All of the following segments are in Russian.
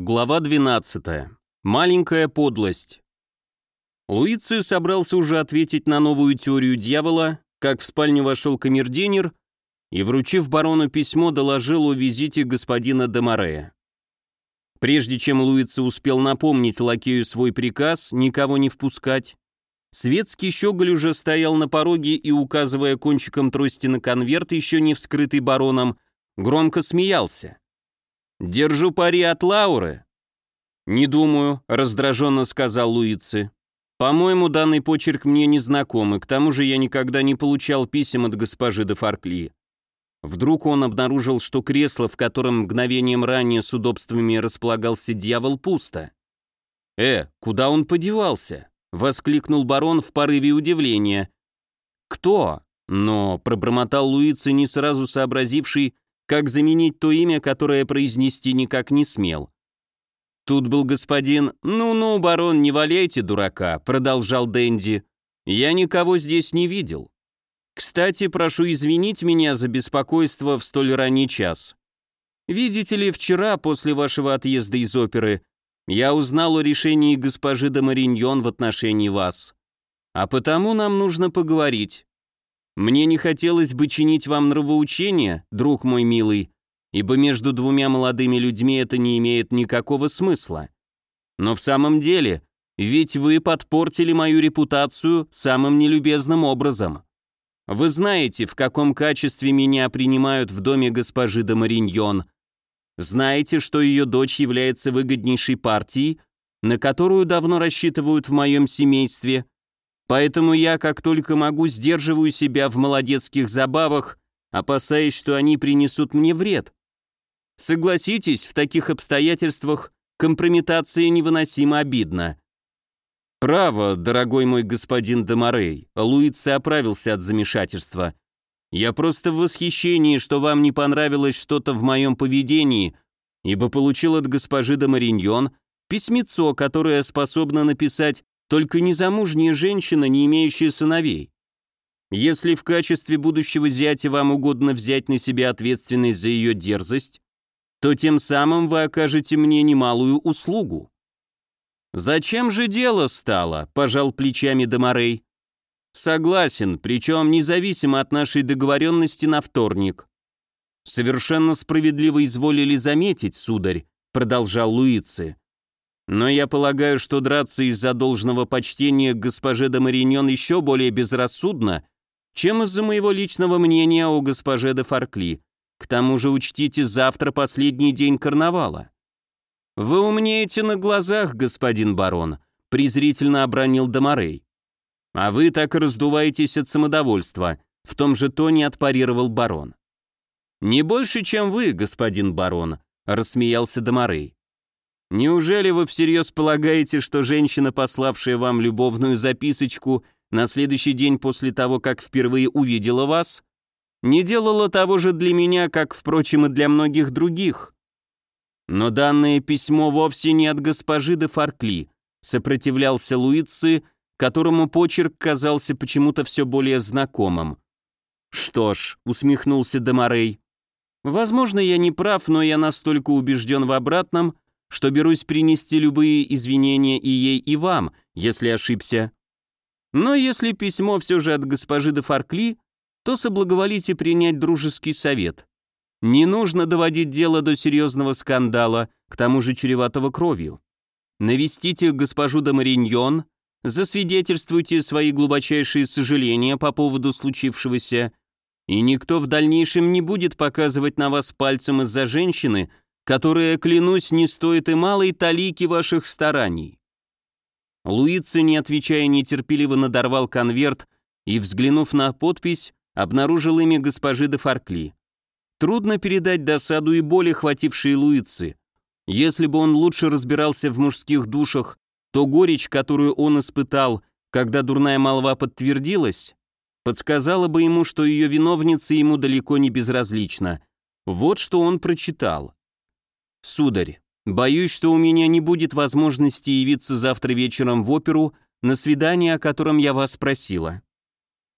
Глава 12. Маленькая подлость. Луиций собрался уже ответить на новую теорию дьявола, как в спальню вошел камердинер и, вручив барону письмо, доложил о визите господина Демарея. Прежде чем Луиций успел напомнить лакею свой приказ никого не впускать, светский щеголь уже стоял на пороге и, указывая кончиком трости на конверт, еще не вскрытый бароном, громко смеялся. «Держу пари от Лауры». «Не думаю», — раздраженно сказал Луицы. «По-моему, данный почерк мне не знаком, и к тому же я никогда не получал писем от госпожи де Фаркли». Вдруг он обнаружил, что кресло, в котором мгновением ранее с удобствами располагался дьявол, пусто. «Э, куда он подевался?» — воскликнул барон в порыве удивления. «Кто?» — но пробормотал Луицы, не сразу сообразивший, как заменить то имя, которое произнести никак не смел. Тут был господин «Ну-ну, барон, не валяйте дурака», — продолжал Дэнди. «Я никого здесь не видел. Кстати, прошу извинить меня за беспокойство в столь ранний час. Видите ли, вчера, после вашего отъезда из оперы, я узнал о решении госпожи де Мариньон в отношении вас. А потому нам нужно поговорить. Мне не хотелось бы чинить вам нравоучение, друг мой милый, ибо между двумя молодыми людьми это не имеет никакого смысла. Но в самом деле, ведь вы подпортили мою репутацию самым нелюбезным образом. Вы знаете, в каком качестве меня принимают в доме госпожи де Мариньон. Знаете, что ее дочь является выгоднейшей партией, на которую давно рассчитывают в моем семействе – Поэтому я, как только могу, сдерживаю себя в молодецких забавах, опасаясь, что они принесут мне вред. Согласитесь, в таких обстоятельствах компрометация невыносимо обидна. «Право, дорогой мой господин Демарей», Луице оправился от замешательства. «Я просто в восхищении, что вам не понравилось что-то в моем поведении, ибо получил от госпожи де Мариньон письмецо, которое способно написать только незамужняя женщина, не имеющая сыновей. Если в качестве будущего зятя вам угодно взять на себя ответственность за ее дерзость, то тем самым вы окажете мне немалую услугу. «Зачем же дело стало?» – пожал плечами Демарей. «Согласен, причем независимо от нашей договоренности на вторник». «Совершенно справедливо изволили заметить, сударь», – продолжал Луицы, но я полагаю, что драться из-за должного почтения к госпоже де Мариньон еще более безрассудно, чем из-за моего личного мнения о госпоже де Фаркли. К тому же учтите, завтра последний день карнавала. Вы умнеете на глазах, господин барон, презрительно обронил Домарей. А вы так и раздуваетесь от самодовольства, в том же тоне отпарировал барон. Не больше, чем вы, господин барон, рассмеялся Домарей. Неужели вы всерьез полагаете, что женщина, пославшая вам любовную записочку на следующий день после того, как впервые увидела вас, не делала того же для меня, как, впрочем, и для многих других? Но данное письмо вовсе не от госпожи де Фаркли, сопротивлялся Луицы, которому почерк казался почему-то все более знакомым. «Что ж», — усмехнулся Демарей, — «возможно, я не прав, но я настолько убежден в обратном, что берусь принести любые извинения и ей, и вам, если ошибся. Но если письмо все же от госпожи де Фаркли, то соблаговолите принять дружеский совет. Не нужно доводить дело до серьезного скандала, к тому же чреватого кровью. Навестите госпожу де Мариньон, засвидетельствуйте свои глубочайшие сожаления по поводу случившегося, и никто в дальнейшем не будет показывать на вас пальцем из-за женщины, которая, клянусь, не стоит и малой талики ваших стараний». Луица, не отвечая, нетерпеливо надорвал конверт и, взглянув на подпись, обнаружил имя госпожи де Фаркли. Трудно передать досаду и боли, охватившие Луицы. Если бы он лучше разбирался в мужских душах, то горечь, которую он испытал, когда дурная молва подтвердилась, подсказала бы ему, что ее виновница ему далеко не безразлична. Вот что он прочитал. «Сударь, боюсь, что у меня не будет возможности явиться завтра вечером в оперу на свидание, о котором я вас просила.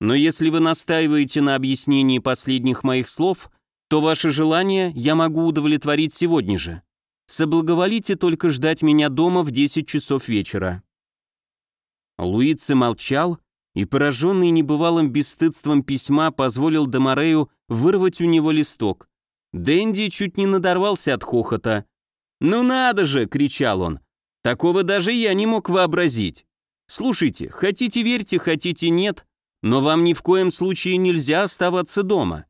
Но если вы настаиваете на объяснении последних моих слов, то ваше желание я могу удовлетворить сегодня же. Соблаговолите только ждать меня дома в 10 часов вечера». Луице молчал и, пораженный небывалым бесстыдством письма, позволил Домарею вырвать у него листок. Дэнди чуть не надорвался от хохота. «Ну надо же!» — кричал он. «Такого даже я не мог вообразить. Слушайте, хотите верьте, хотите нет, но вам ни в коем случае нельзя оставаться дома.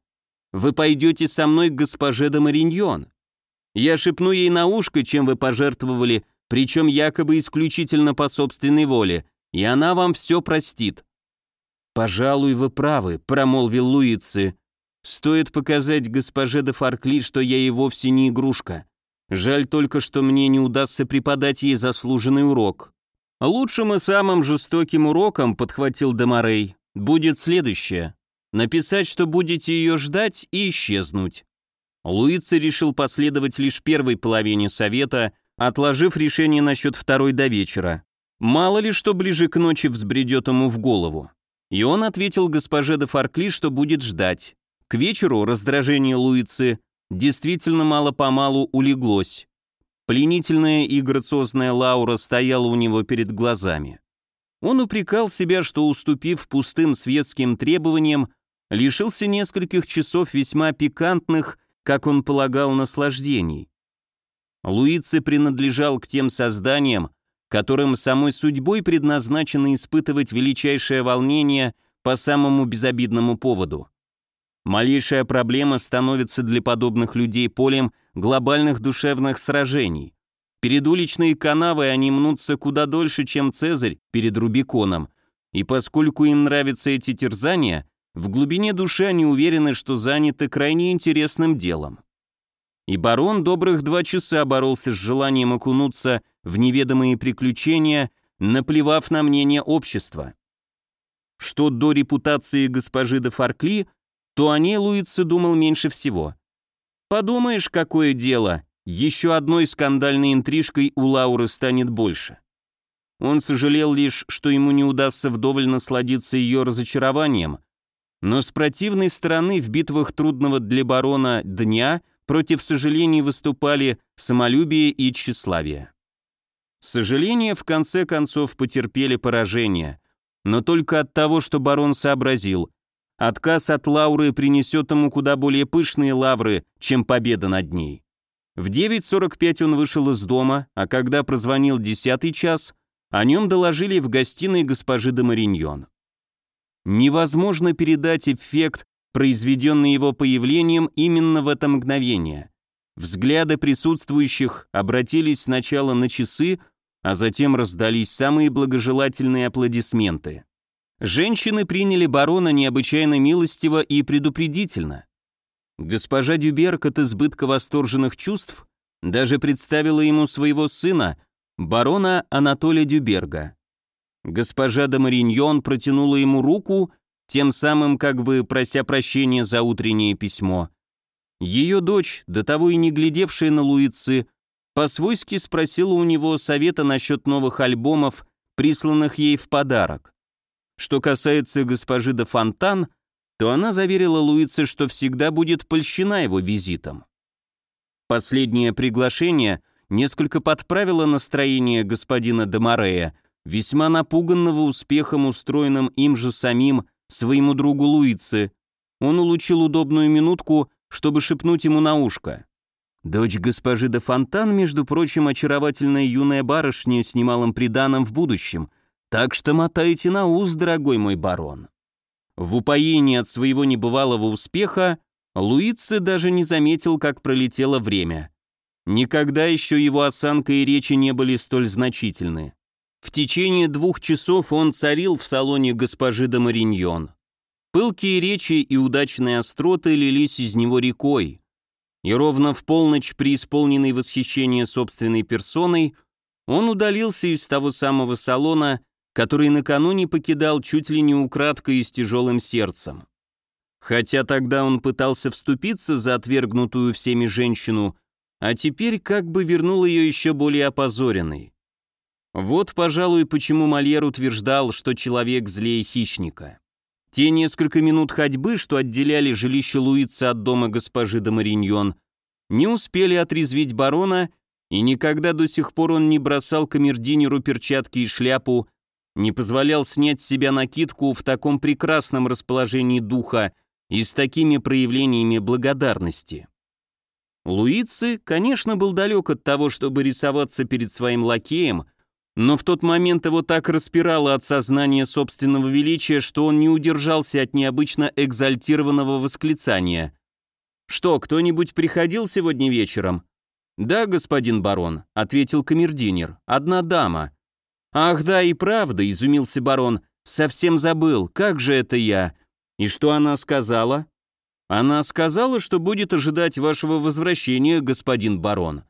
Вы пойдете со мной к госпоже де Мариньон. Я шепну ей на ушко, чем вы пожертвовали, причем якобы исключительно по собственной воле, и она вам все простит». «Пожалуй, вы правы», — промолвил Луицы. «Стоит показать госпоже де Фаркли, что я ей вовсе не игрушка. Жаль только, что мне не удастся преподать ей заслуженный урок». «Лучшим и самым жестоким уроком», — подхватил Демарей, — «будет следующее. Написать, что будете ее ждать и исчезнуть». Луица решил последовать лишь первой половине совета, отложив решение насчет второй до вечера. Мало ли что ближе к ночи взбредет ему в голову. И он ответил госпоже де Фаркли, что будет ждать. К вечеру раздражение Луицы действительно мало-помалу улеглось. Пленительная и грациозная Лаура стояла у него перед глазами. Он упрекал себя, что, уступив пустым светским требованиям, лишился нескольких часов весьма пикантных, как он полагал, наслаждений. Луице принадлежал к тем созданиям, которым самой судьбой предназначено испытывать величайшее волнение по самому безобидному поводу. Малейшая проблема становится для подобных людей полем глобальных душевных сражений. Перед уличной канавой они мнутся куда дольше, чем Цезарь перед Рубиконом, и поскольку им нравятся эти терзания, в глубине души они уверены, что заняты крайне интересным делом. И барон добрых два часа боролся с желанием окунуться в неведомые приключения, наплевав на мнение общества. Что до репутации госпожи де Фаркли, то о ней Луица думал меньше всего. Подумаешь, какое дело, еще одной скандальной интрижкой у Лауры станет больше. Он сожалел лишь, что ему не удастся вдоволь насладиться ее разочарованием, но с противной стороны в битвах трудного для барона дня против сожалений выступали самолюбие и тщеславие. Сожаления в конце концов потерпели поражение, но только от того, что барон сообразил, Отказ от Лауры принесет ему куда более пышные лавры, чем победа над ней. В 9.45 он вышел из дома, а когда прозвонил десятый час, о нем доложили в гостиной госпожи де Мариньон. Невозможно передать эффект, произведенный его появлением именно в это мгновение. Взгляды присутствующих обратились сначала на часы, а затем раздались самые благожелательные аплодисменты. Женщины приняли барона необычайно милостиво и предупредительно. Госпожа Дюберг от избытка восторженных чувств даже представила ему своего сына, барона Анатолия Дюберга. Госпожа де Мариньон протянула ему руку, тем самым как бы прося прощения за утреннее письмо. Ее дочь, до того и не глядевшая на Луицы, по-свойски спросила у него совета насчет новых альбомов, присланных ей в подарок. Что касается госпожи де Фонтан, то она заверила Луице, что всегда будет польщена его визитом. Последнее приглашение несколько подправило настроение господина де Морея, весьма напуганного успехом, устроенным им же самим, своему другу Луице. Он улучил удобную минутку, чтобы шепнуть ему на ушко. Дочь госпожи де Фонтан, между прочим, очаровательная юная барышня с немалым приданым в будущем — так что мотайте на ус, дорогой мой барон. В упоении от своего небывалого успеха Луице даже не заметил, как пролетело время. Никогда еще его осанка и речи не были столь значительны. В течение двух часов он царил в салоне госпожи де Мариньон. Пылкие речи и удачные остроты лились из него рекой. И ровно в полночь, при исполненной восхищения собственной персоной, он удалился из того самого салона, который накануне покидал чуть ли не украдкой и с тяжелым сердцем. Хотя тогда он пытался вступиться за отвергнутую всеми женщину, а теперь как бы вернул ее еще более опозоренной. Вот, пожалуй, почему Мольер утверждал, что человек злее хищника. Те несколько минут ходьбы, что отделяли жилище Луица от дома госпожи де Мариньон, не успели отрезвить барона, И никогда до сих пор он не бросал камердинеру перчатки и шляпу, не позволял снять с себя накидку в таком прекрасном расположении духа и с такими проявлениями благодарности. Луици, конечно, был далек от того, чтобы рисоваться перед своим лакеем, но в тот момент его так распирало от сознания собственного величия, что он не удержался от необычно экзальтированного восклицания. «Что, кто-нибудь приходил сегодня вечером?» «Да, господин барон», — ответил камердинер. «Одна дама». «Ах, да, и правда», — изумился барон. «Совсем забыл. Как же это я?» «И что она сказала?» «Она сказала, что будет ожидать вашего возвращения, господин барон».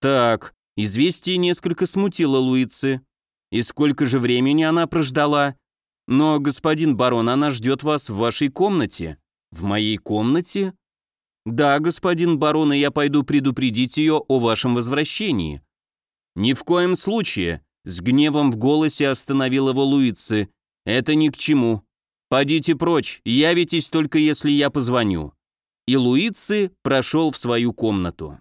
«Так, Известие несколько смутило Луицы. И сколько же времени она прождала? Но, господин барон, она ждет вас в вашей комнате. В моей комнате? Да, господин барон, и я пойду предупредить ее о вашем возвращении. Ни в коем случае, с гневом в голосе остановил его Луицы. Это ни к чему. Пойдите прочь, явитесь только если я позвоню. И Луицы прошел в свою комнату.